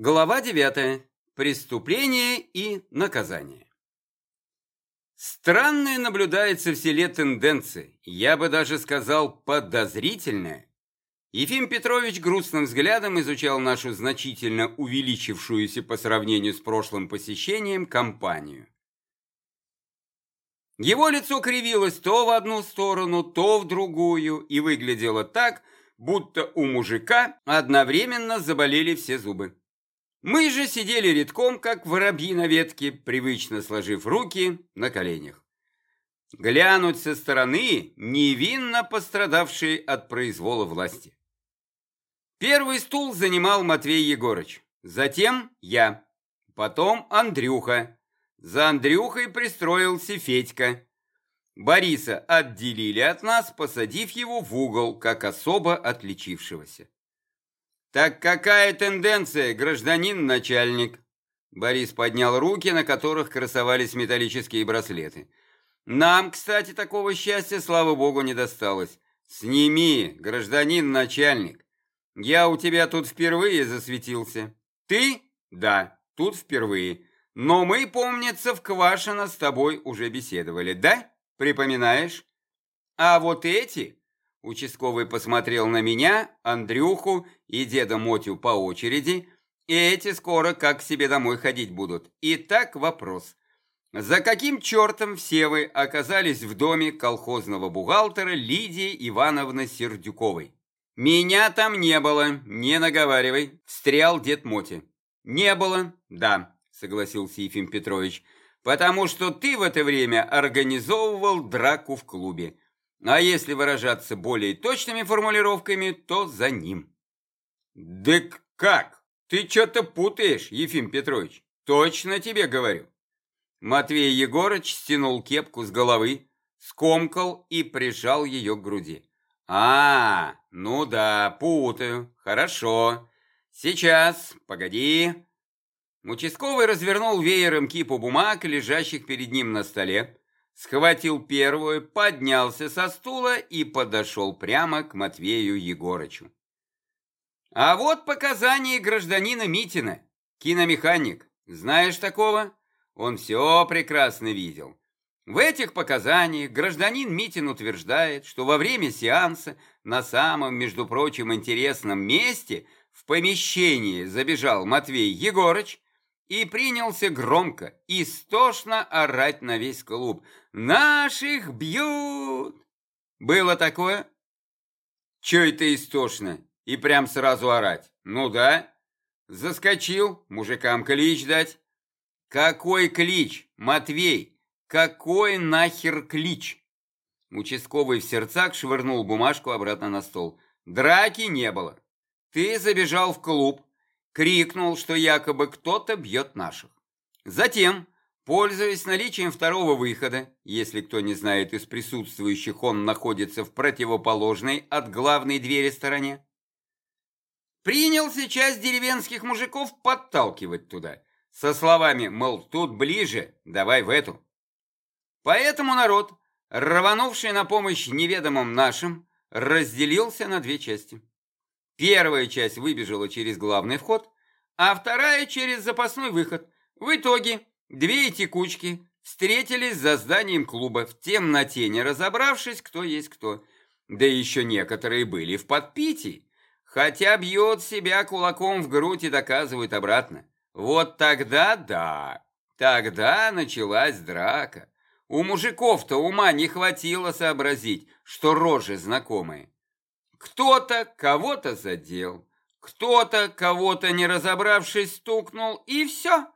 Глава 9. Преступление и наказание. Странная наблюдается в селе тенденция, я бы даже сказал подозрительная. Ефим Петрович грустным взглядом изучал нашу значительно увеличившуюся по сравнению с прошлым посещением компанию. Его лицо кривилось то в одну сторону, то в другую и выглядело так, будто у мужика одновременно заболели все зубы. Мы же сидели редком, как воробьи на ветке, привычно сложив руки на коленях. Глянуть со стороны, невинно пострадавшие от произвола власти. Первый стул занимал Матвей Егорыч, затем я, потом Андрюха. За Андрюхой пристроился Федька. Бориса отделили от нас, посадив его в угол, как особо отличившегося. «Так какая тенденция, гражданин начальник?» Борис поднял руки, на которых красовались металлические браслеты. «Нам, кстати, такого счастья, слава богу, не досталось. Сними, гражданин начальник. Я у тебя тут впервые засветился. Ты? Да, тут впервые. Но мы, помнится, в Квашино с тобой уже беседовали, да? Припоминаешь? А вот эти Участковый посмотрел на меня, Андрюху и деда Мотю по очереди, и эти скоро как к себе домой ходить будут. Итак, вопрос. За каким чертом все вы оказались в доме колхозного бухгалтера Лидии Ивановны Сердюковой? Меня там не было, не наговаривай, встрял дед Моти. Не было, да, согласился Ефим Петрович, потому что ты в это время организовывал драку в клубе. А если выражаться более точными формулировками, то за ним. Да как? Ты что-то путаешь, Ефим Петрович. Точно тебе говорю. Матвей Егорыч стянул кепку с головы, скомкал и прижал ее к груди. А, ну да, путаю. Хорошо. Сейчас, погоди. Участковый развернул веером кипу бумаг, лежащих перед ним на столе, схватил первую, поднялся со стула и подошел прямо к Матвею Егорычу. А вот показания гражданина Митина, киномеханик. Знаешь такого? Он все прекрасно видел. В этих показаниях гражданин Митин утверждает, что во время сеанса на самом, между прочим, интересном месте в помещении забежал Матвей Егорыч, и принялся громко, истошно орать на весь клуб. «Наших бьют!» Было такое? Че это истошно? И прям сразу орать? Ну да. Заскочил, мужикам клич дать. Какой клич, Матвей? Какой нахер клич? Участковый в сердцах швырнул бумажку обратно на стол. Драки не было. Ты забежал в клуб, крикнул, что якобы кто-то бьет наших. Затем, пользуясь наличием второго выхода, если кто не знает из присутствующих, он находится в противоположной от главной двери стороне, принялся часть деревенских мужиков подталкивать туда, со словами, мол, тут ближе, давай в эту. Поэтому народ, рванувший на помощь неведомым нашим, разделился на две части. Первая часть выбежала через главный вход, а вторая через запасной выход. В итоге две текучки встретились за зданием клуба в темноте, не разобравшись, кто есть кто. Да еще некоторые были в подпитии, хотя бьет себя кулаком в грудь и доказывают обратно. Вот тогда да, тогда началась драка. У мужиков-то ума не хватило сообразить, что рожи знакомые. Кто-то кого-то задел, кто-то кого-то не разобравшись стукнул, и все.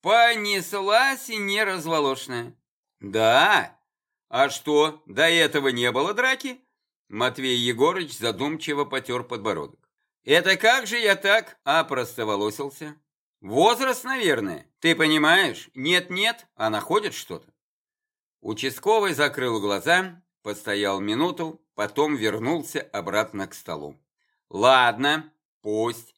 Понеслась и неразволошная. Да, а что, до этого не было драки? Матвей Егорыч задумчиво потер подбородок. Это как же я так опростоволосился? Возраст, наверное. Ты понимаешь? Нет-нет, а находит что-то. Участковый закрыл глаза, постоял минуту, потом вернулся обратно к столу. «Ладно, пусть.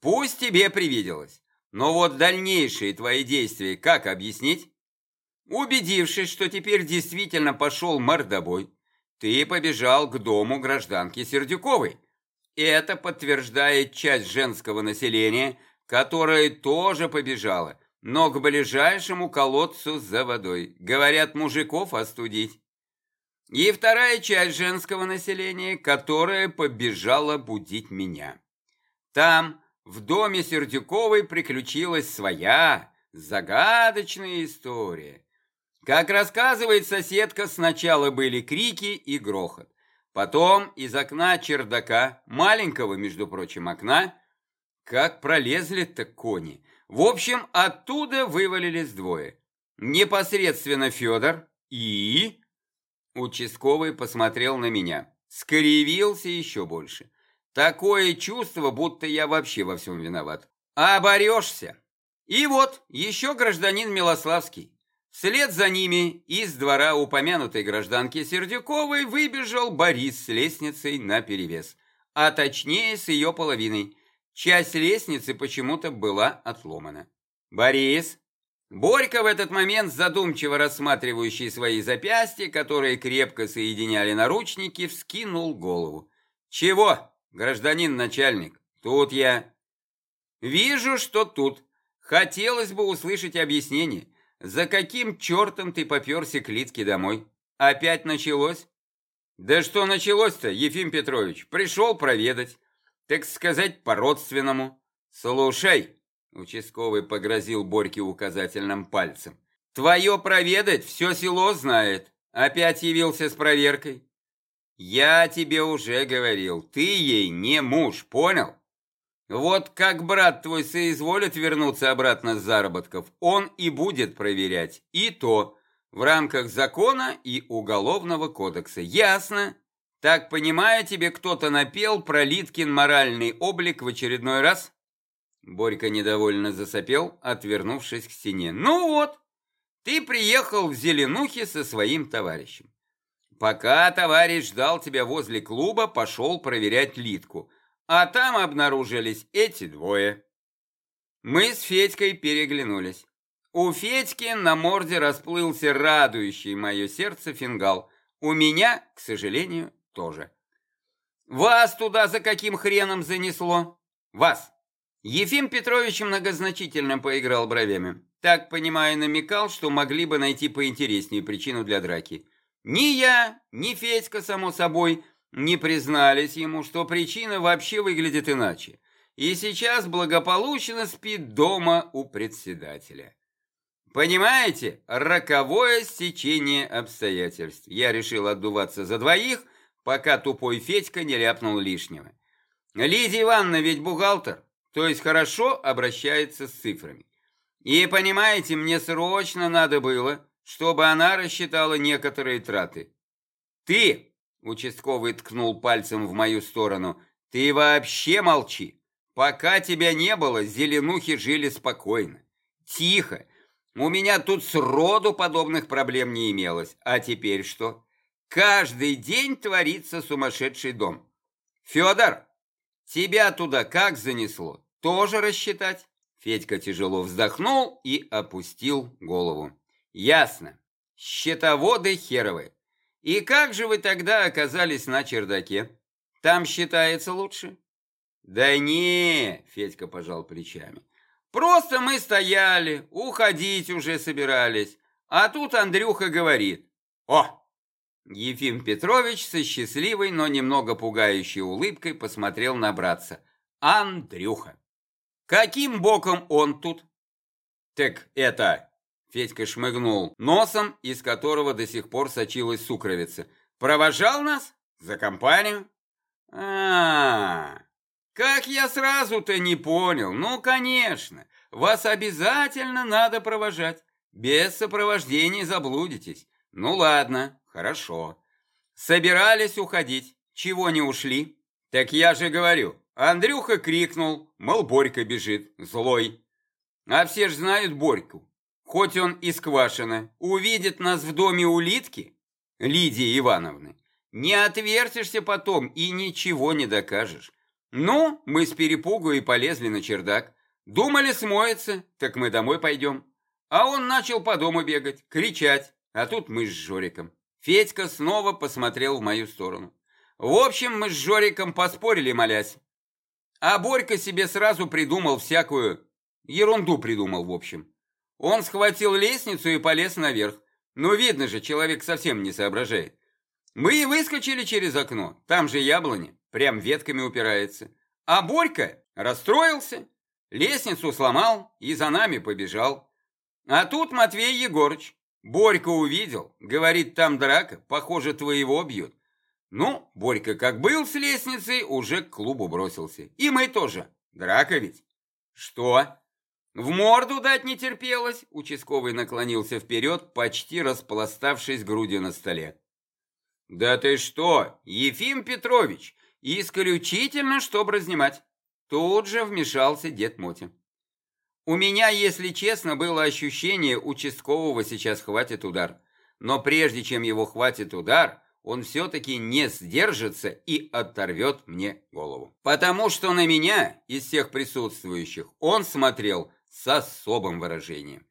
Пусть тебе привиделось. Но вот дальнейшие твои действия как объяснить? Убедившись, что теперь действительно пошел мордобой, ты побежал к дому гражданки Сердюковой. Это подтверждает часть женского населения, которая тоже побежала, но к ближайшему колодцу за водой. Говорят, мужиков остудить. И вторая часть женского населения, которая побежала будить меня. Там, в доме Сердюковой, приключилась своя загадочная история. Как рассказывает соседка, сначала были крики и грохот. Потом из окна чердака, маленького, между прочим, окна, как пролезли-то кони. В общем, оттуда вывалились двое. Непосредственно Федор и... Участковый посмотрел на меня. Скривился еще больше. Такое чувство, будто я вообще во всем виноват. Оборешься. И вот, еще гражданин Милославский. Вслед за ними из двора упомянутой гражданки Сердюковой выбежал Борис с лестницей наперевес, а точнее с ее половиной. Часть лестницы почему-то была отломана. «Борис!» Борька в этот момент, задумчиво рассматривающий свои запястья, которые крепко соединяли наручники, вскинул голову. «Чего, гражданин начальник? Тут я...» «Вижу, что тут. Хотелось бы услышать объяснение. За каким чертом ты поперся к Литке домой? Опять началось? Да что началось-то, Ефим Петрович? Пришел проведать. Так сказать, по-родственному. Слушай, участковый погрозил Борьке указательным пальцем. Твое проведать все село знает. Опять явился с проверкой. Я тебе уже говорил, ты ей не муж, понял? Вот как брат твой соизволит вернуться обратно с заработков, он и будет проверять. И то в рамках закона и уголовного кодекса. Ясно? Так, понимаю, тебе кто-то напел про Литкин моральный облик в очередной раз? Борька недовольно засопел, отвернувшись к стене. Ну вот, ты приехал в Зеленухе со своим товарищем. Пока товарищ ждал тебя возле клуба, пошел проверять Литку – а там обнаружились эти двое. Мы с Федькой переглянулись. У Федьки на морде расплылся радующий мое сердце фингал. У меня, к сожалению, тоже. «Вас туда за каким хреном занесло?» «Вас!» Ефим Петрович многозначительно поиграл бровями. Так, понимаю, намекал, что могли бы найти поинтереснее причину для драки. Ни я, ни Федька, само собой, не признались ему, что причина вообще выглядит иначе, и сейчас благополучно спит дома у председателя. Понимаете, роковое стечение обстоятельств. Я решил отдуваться за двоих, пока тупой Федька не ляпнул лишнего. Лидия Ивановна ведь бухгалтер, то есть хорошо обращается с цифрами. И понимаете, мне срочно надо было, чтобы она рассчитала некоторые траты. Ты, Участковый ткнул пальцем в мою сторону. «Ты вообще молчи! Пока тебя не было, зеленухи жили спокойно. Тихо! У меня тут сроду подобных проблем не имелось. А теперь что? Каждый день творится сумасшедший дом. Федор, тебя туда как занесло? Тоже рассчитать?» Федька тяжело вздохнул и опустил голову. «Ясно. Счетоводы херовы. И как же вы тогда оказались на чердаке? Там считается лучше? Да не, Федька пожал плечами. Просто мы стояли, уходить уже собирались. А тут Андрюха говорит. О! Ефим Петрович со счастливой, но немного пугающей улыбкой посмотрел на братца. Андрюха. Каким боком он тут? Так это, Федька шмыгнул носом, из которого до сих пор сочилась сукровица. «Провожал нас? За компанию?» а, -а, -а как я сразу-то не понял. Ну, конечно, вас обязательно надо провожать. Без сопровождения заблудитесь. Ну, ладно, хорошо. Собирались уходить. Чего не ушли? Так я же говорю. Андрюха крикнул, мол, Борька бежит, злой. А все ж знают Борьку. Хоть он и сквашено, увидит нас в доме улитки, Лидии Ивановны, не отвертишься потом и ничего не докажешь. Ну, мы с перепугу и полезли на чердак. Думали смоется, так мы домой пойдем. А он начал по дому бегать, кричать, а тут мы с Жориком. Федька снова посмотрел в мою сторону. В общем, мы с Жориком поспорили, молясь. А Борька себе сразу придумал всякую Ерунду придумал, в общем. Он схватил лестницу и полез наверх. Ну, видно же, человек совсем не соображает. Мы и выскочили через окно. Там же яблони, прям ветками упирается. А Борька расстроился, лестницу сломал и за нами побежал. А тут Матвей Егорыч. Борька увидел, говорит, там драка, похоже, твоего бьют. Ну, Борька как был с лестницей, уже к клубу бросился. И мы тоже. Драка ведь. Что? В морду дать не терпелось? Участковый наклонился вперед, почти распластавшись грудью на столе. Да ты что, Ефим Петрович, исключительно, чтобы разнимать. Тут же вмешался дед Мотя. У меня, если честно, было ощущение, участкового сейчас хватит удар. Но прежде чем его хватит удар, он все-таки не сдержится и оторвет мне голову. Потому что на меня, из всех присутствующих, он смотрел с особым выражением.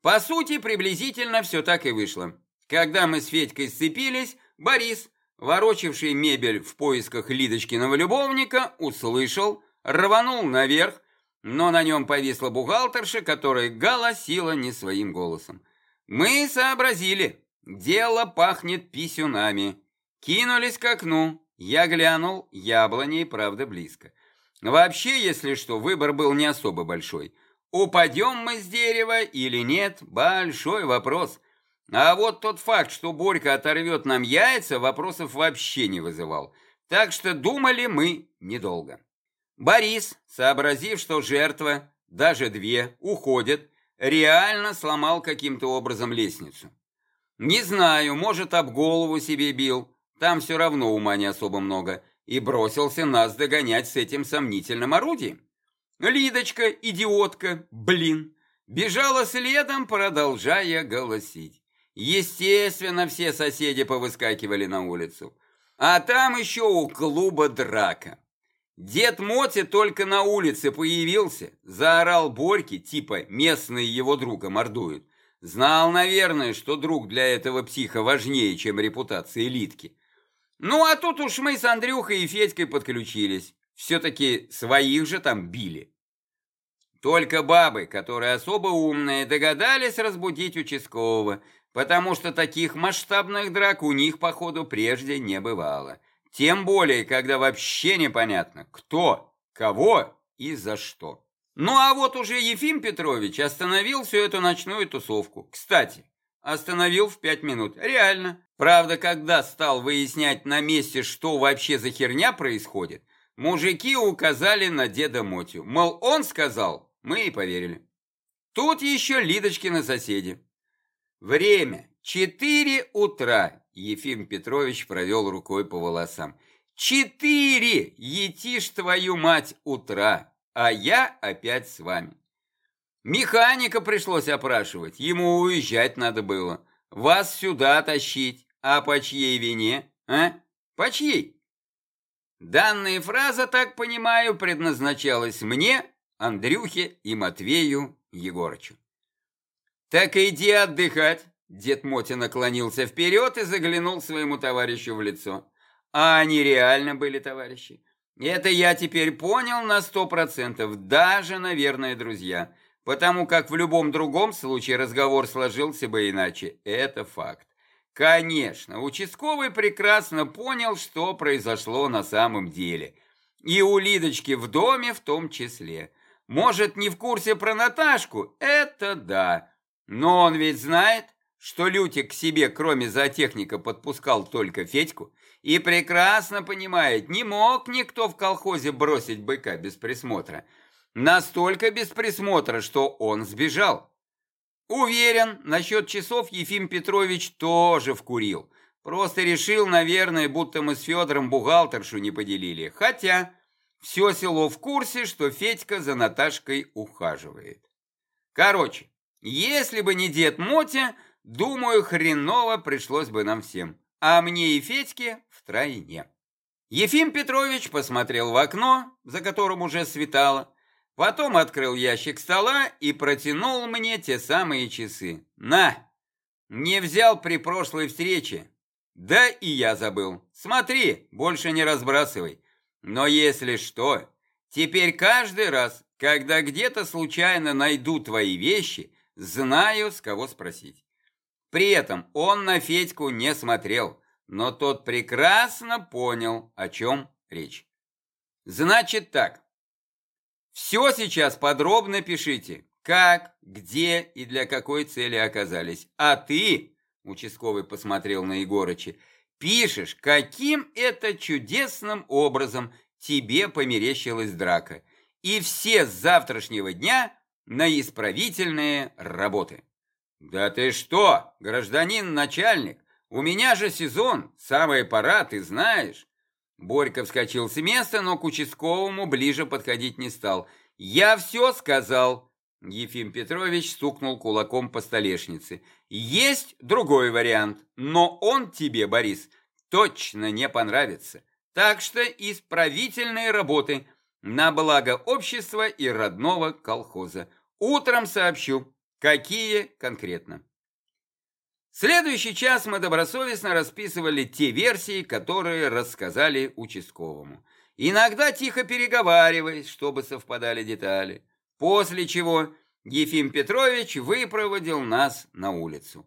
По сути, приблизительно все так и вышло. Когда мы с Федькой сцепились, Борис, ворочивший мебель в поисках Лидочкиного любовника, услышал, рванул наверх, но на нем повисла бухгалтерша, которая голосила не своим голосом. Мы сообразили, дело пахнет писюнами. Кинулись к окну. Я глянул, яблони, правда, близко. Вообще, если что, выбор был не особо большой. Упадем мы с дерева или нет, большой вопрос. А вот тот факт, что Борька оторвет нам яйца, вопросов вообще не вызывал. Так что думали мы недолго. Борис, сообразив, что жертва, даже две, уходят, реально сломал каким-то образом лестницу. Не знаю, может, об голову себе бил, там все равно ума не особо много, и бросился нас догонять с этим сомнительным орудием. Лидочка, идиотка, блин, бежала следом, продолжая голосить. Естественно, все соседи повыскакивали на улицу. А там еще у клуба драка. Дед Моти только на улице появился, заорал Борьке, типа местный его друга мордуют. Знал, наверное, что друг для этого психа важнее, чем репутация элитки. Ну, а тут уж мы с Андрюхой и Федькой подключились. Все-таки своих же там били. Только бабы, которые особо умные, догадались разбудить участкового, потому что таких масштабных драк у них, походу, прежде не бывало. Тем более, когда вообще непонятно, кто, кого и за что. Ну а вот уже Ефим Петрович остановил всю эту ночную тусовку. Кстати, остановил в пять минут. Реально. Правда, когда стал выяснять на месте, что вообще за херня происходит, мужики указали на деда Мотю. Мол, он сказал, мы и поверили. Тут еще Лидочкины соседи. Время. Четыре утра. Ефим Петрович провел рукой по волосам. «Четыре! Етишь твою мать утра, а я опять с вами». Механика пришлось опрашивать, ему уезжать надо было. Вас сюда тащить, а по чьей вине, а? По чьей? Данная фраза, так понимаю, предназначалась мне, Андрюхе и Матвею Егорычу. Так иди отдыхать, Дед Моти наклонился вперед и заглянул своему товарищу в лицо. А они реально были товарищи. Это я теперь понял на сто процентов, даже, наверное, друзья. Потому как в любом другом случае разговор сложился бы иначе. Это факт. Конечно, участковый прекрасно понял, что произошло на самом деле. И у Лидочки в доме в том числе. Может, не в курсе про Наташку? Это да. Но он ведь знает, что Лютик к себе, кроме зоотехника, подпускал только Федьку, и прекрасно понимает, не мог никто в колхозе бросить быка без присмотра. Настолько без присмотра, что он сбежал. Уверен, насчет часов Ефим Петрович тоже вкурил. Просто решил, наверное, будто мы с Федором бухгалтершу не поделили. Хотя все село в курсе, что Федька за Наташкой ухаживает. Короче, если бы не дед Мотя, Думаю, хреново пришлось бы нам всем, а мне и Федьке втройне. Ефим Петрович посмотрел в окно, за которым уже светало, потом открыл ящик стола и протянул мне те самые часы. На! Не взял при прошлой встрече. Да и я забыл. Смотри, больше не разбрасывай. Но если что, теперь каждый раз, Когда где-то случайно найду твои вещи, знаю, с кого спросить. При этом он на Федьку не смотрел, но тот прекрасно понял, о чем речь. Значит так, все сейчас подробно пишите, как, где и для какой цели оказались. А ты, участковый посмотрел на Егорыча, пишешь, каким это чудесным образом тебе померещилась драка. И все с завтрашнего дня на исправительные работы. Да ты что, гражданин начальник, у меня же сезон, самая пора, ты знаешь. Борька вскочил с места, но к участковому ближе подходить не стал. «Я все сказал!» Ефим Петрович стукнул кулаком по столешнице. «Есть другой вариант, но он тебе, Борис, точно не понравится. Так что исправительные работы на благо общества и родного колхоза. Утром сообщу, какие конкретно». Следующий час мы добросовестно расписывали те версии, которые рассказали участковому. Иногда тихо переговариваясь, чтобы совпадали детали. После чего Ефим Петрович выпроводил нас на улицу.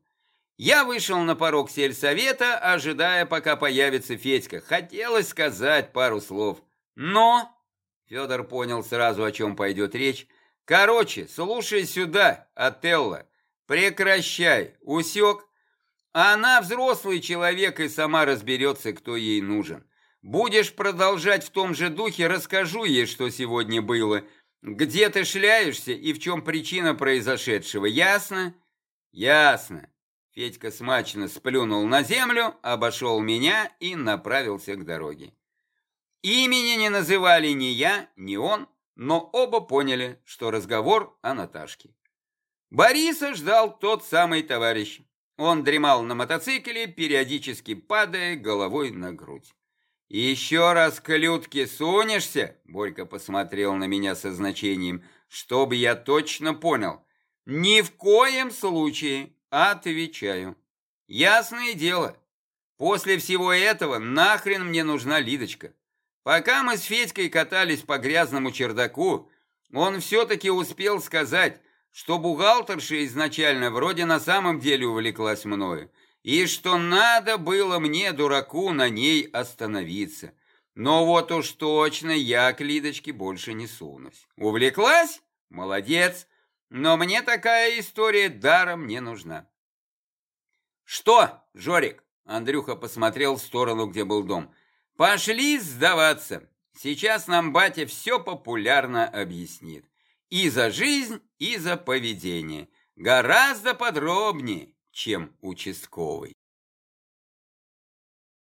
Я вышел на порог сельсовета, ожидая, пока появится Федька. Хотелось сказать пару слов. Но... Федор понял сразу, о чем пойдет речь. Короче, слушай сюда, Отелло. Прекращай. Усек? Она взрослый человек и сама разберется, кто ей нужен. Будешь продолжать в том же духе, расскажу ей, что сегодня было. Где ты шляешься и в чем причина произошедшего, ясно? Ясно. Федька смачно сплюнул на землю, обошел меня и направился к дороге. Имени не называли ни я, ни он, но оба поняли, что разговор о Наташке. Бориса ждал тот самый товарищ. Он дремал на мотоцикле, периодически падая головой на грудь. «Еще раз к Людке сунешься?» Борька посмотрел на меня со значением, чтобы я точно понял. «Ни в коем случае!» Отвечаю. «Ясное дело. После всего этого нахрен мне нужна Лидочка. Пока мы с Федькой катались по грязному чердаку, он все-таки успел сказать, что бухгалтерша изначально вроде на самом деле увлеклась мною, и что надо было мне, дураку, на ней остановиться. Но вот уж точно я к Лидочке больше не сунусь. Увлеклась? Молодец. Но мне такая история даром не нужна. Что, Жорик? Андрюха посмотрел в сторону, где был дом. Пошли сдаваться. Сейчас нам батя все популярно объяснит. И за жизнь, и за поведение. Гораздо подробнее, чем участковый.